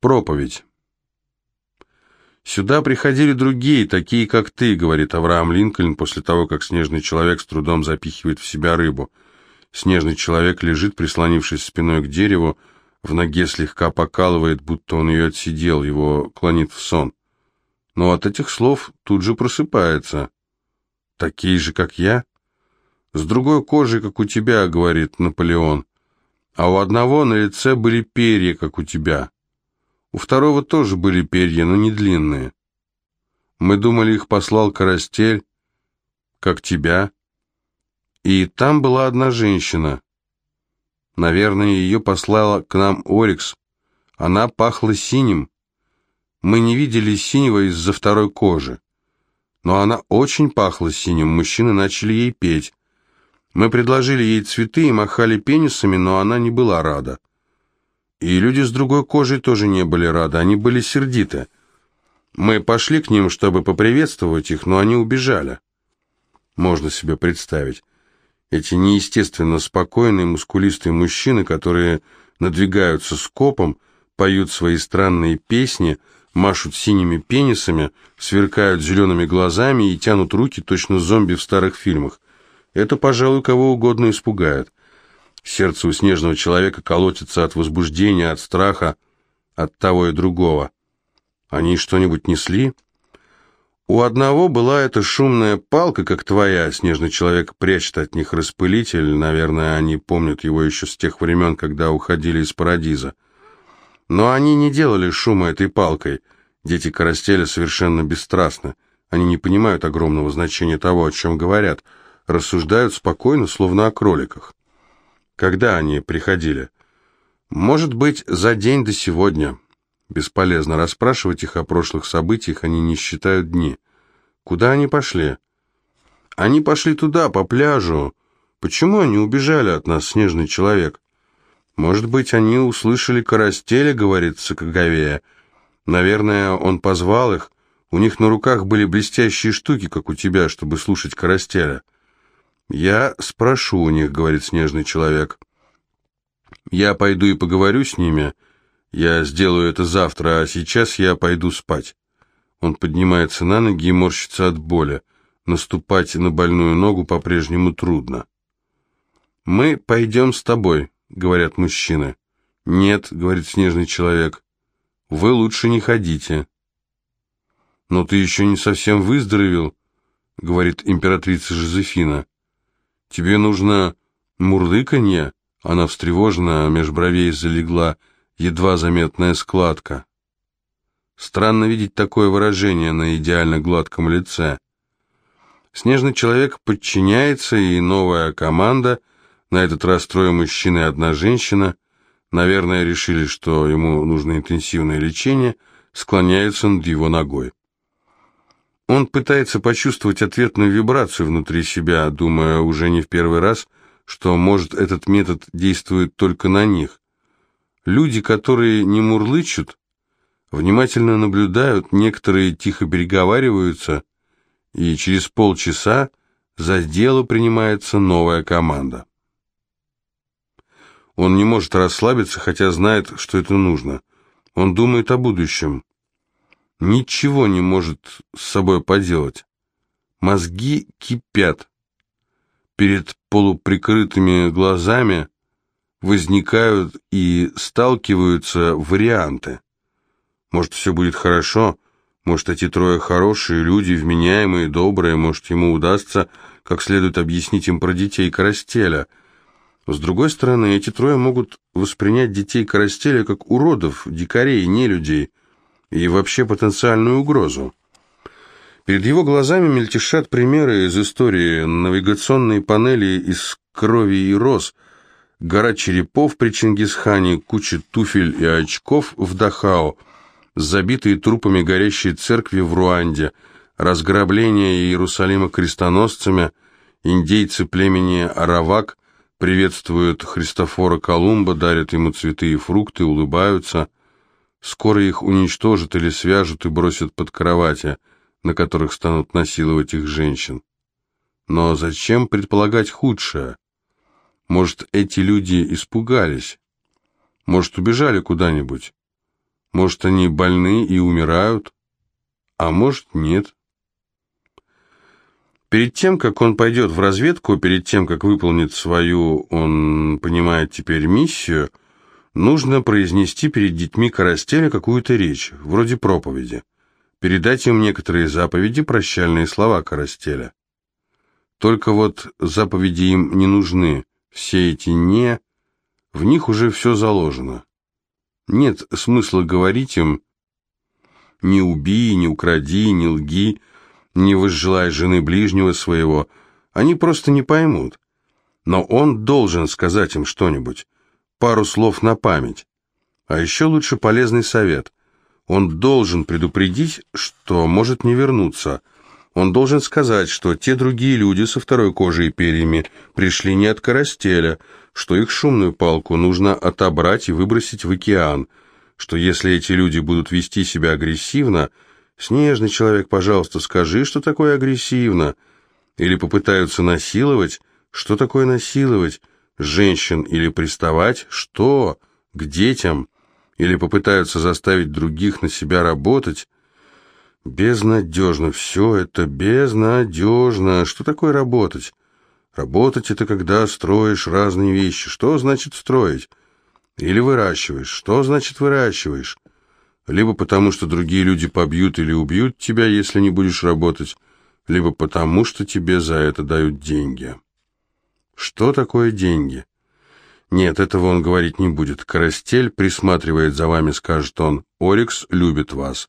Проповедь. «Сюда приходили другие, такие, как ты», — говорит Авраам Линкольн после того, как снежный человек с трудом запихивает в себя рыбу. Снежный человек лежит, прислонившись спиной к дереву, в ноге слегка покалывает, будто он ее отсидел, его клонит в сон. Но от этих слов тут же просыпается. «Такие же, как я?» «С другой кожей, как у тебя», — говорит Наполеон. «А у одного на лице были перья, как у тебя». У второго тоже были перья, но не длинные. Мы думали, их послал Карастель, как тебя. И там была одна женщина. Наверное, ее послала к нам Орикс. Она пахла синим. Мы не видели синего из-за второй кожи. Но она очень пахла синим, мужчины начали ей петь. Мы предложили ей цветы и махали пенисами, но она не была рада. И люди с другой кожей тоже не были рады, они были сердиты. Мы пошли к ним, чтобы поприветствовать их, но они убежали. Можно себе представить. Эти неестественно спокойные, мускулистые мужчины, которые надвигаются скопом, поют свои странные песни, машут синими пенисами, сверкают зелеными глазами и тянут руки, точно зомби в старых фильмах. Это, пожалуй, кого угодно испугает. Сердце у снежного человека колотится от возбуждения, от страха, от того и другого. Они что-нибудь несли? У одного была эта шумная палка, как твоя, снежный человек прячет от них распылитель, наверное, они помнят его еще с тех времен, когда уходили из Парадиза. Но они не делали шума этой палкой. Дети Карастеля совершенно бесстрастны. Они не понимают огромного значения того, о чем говорят, рассуждают спокойно, словно о кроликах. Когда они приходили? Может быть, за день до сегодня. Бесполезно расспрашивать их о прошлых событиях, они не считают дни. Куда они пошли? Они пошли туда, по пляжу. Почему они убежали от нас, снежный человек? Может быть, они услышали карастеля, говорит Сокоговея. Наверное, он позвал их. У них на руках были блестящие штуки, как у тебя, чтобы слушать карастеля. «Я спрошу у них», — говорит снежный человек. «Я пойду и поговорю с ними. Я сделаю это завтра, а сейчас я пойду спать». Он поднимается на ноги и морщится от боли. Наступать на больную ногу по-прежнему трудно. «Мы пойдем с тобой», — говорят мужчины. «Нет», — говорит снежный человек, — «вы лучше не ходите». «Но ты еще не совсем выздоровел», — говорит императрица Жозефина. «Тебе нужно мурлыканье?» Она встревожена, меж бровей залегла едва заметная складка. Странно видеть такое выражение на идеально гладком лице. Снежный человек подчиняется, и новая команда, на этот раз трое мужчин и одна женщина, наверное, решили, что ему нужно интенсивное лечение, склоняются над его ногой. Он пытается почувствовать ответную вибрацию внутри себя, думая уже не в первый раз, что, может, этот метод действует только на них. Люди, которые не мурлычут, внимательно наблюдают, некоторые тихо переговариваются, и через полчаса за дело принимается новая команда. Он не может расслабиться, хотя знает, что это нужно. Он думает о будущем ничего не может с собой поделать. Мозги кипят. Перед полуприкрытыми глазами возникают и сталкиваются варианты. Может, все будет хорошо, может, эти трое хорошие люди, вменяемые, добрые, может, ему удастся как следует объяснить им про детей Карастеля. С другой стороны, эти трое могут воспринять детей Карастеля как уродов, дикарей, не людей – и вообще потенциальную угрозу. Перед его глазами мельтешат примеры из истории, навигационные панели из крови и роз, гора черепов при Чингисхане, куча туфель и очков в Дахау, забитые трупами горящие церкви в Руанде, разграбление Иерусалима крестоносцами, индейцы племени Аравак приветствуют Христофора Колумба, дарят ему цветы и фрукты, улыбаются – Скоро их уничтожат или свяжут и бросят под кровати, на которых станут насиловать их женщин. Но зачем предполагать худшее? Может, эти люди испугались? Может, убежали куда-нибудь? Может, они больны и умирают, а может, нет. Перед тем, как он пойдет в разведку, перед тем, как выполнит свою, он понимает теперь миссию, нужно произнести перед детьми Карастеля какую-то речь, вроде проповеди. Передать им некоторые заповеди, прощальные слова Карастеля. Только вот заповеди им не нужны, все эти «не», в них уже все заложено. Нет смысла говорить им «не убей, не укради, не лги», не возжелай жены ближнего своего, они просто не поймут. Но он должен сказать им что-нибудь, пару слов на память. А еще лучше полезный совет. Он должен предупредить, что может не вернуться. Он должен сказать, что те другие люди со второй кожей и перьями пришли не от Карастеля, что их шумную палку нужно отобрать и выбросить в океан, что если эти люди будут вести себя агрессивно, «Снежный человек, пожалуйста, скажи, что такое агрессивно?» Или попытаются насиловать? Что такое насиловать? Женщин или приставать? Что? К детям? Или попытаются заставить других на себя работать? Безнадежно, все это безнадежно. Что такое работать? Работать — это когда строишь разные вещи. Что значит строить? Или выращиваешь. Что значит выращиваешь? либо потому, что другие люди побьют или убьют тебя, если не будешь работать, либо потому, что тебе за это дают деньги. Что такое деньги? Нет, этого он говорить не будет. Карастель присматривает за вами, скажет он. Орикс любит вас.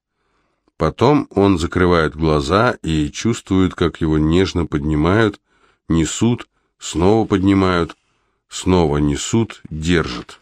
Потом он закрывает глаза и чувствует, как его нежно поднимают, несут, снова поднимают, снова несут, держат.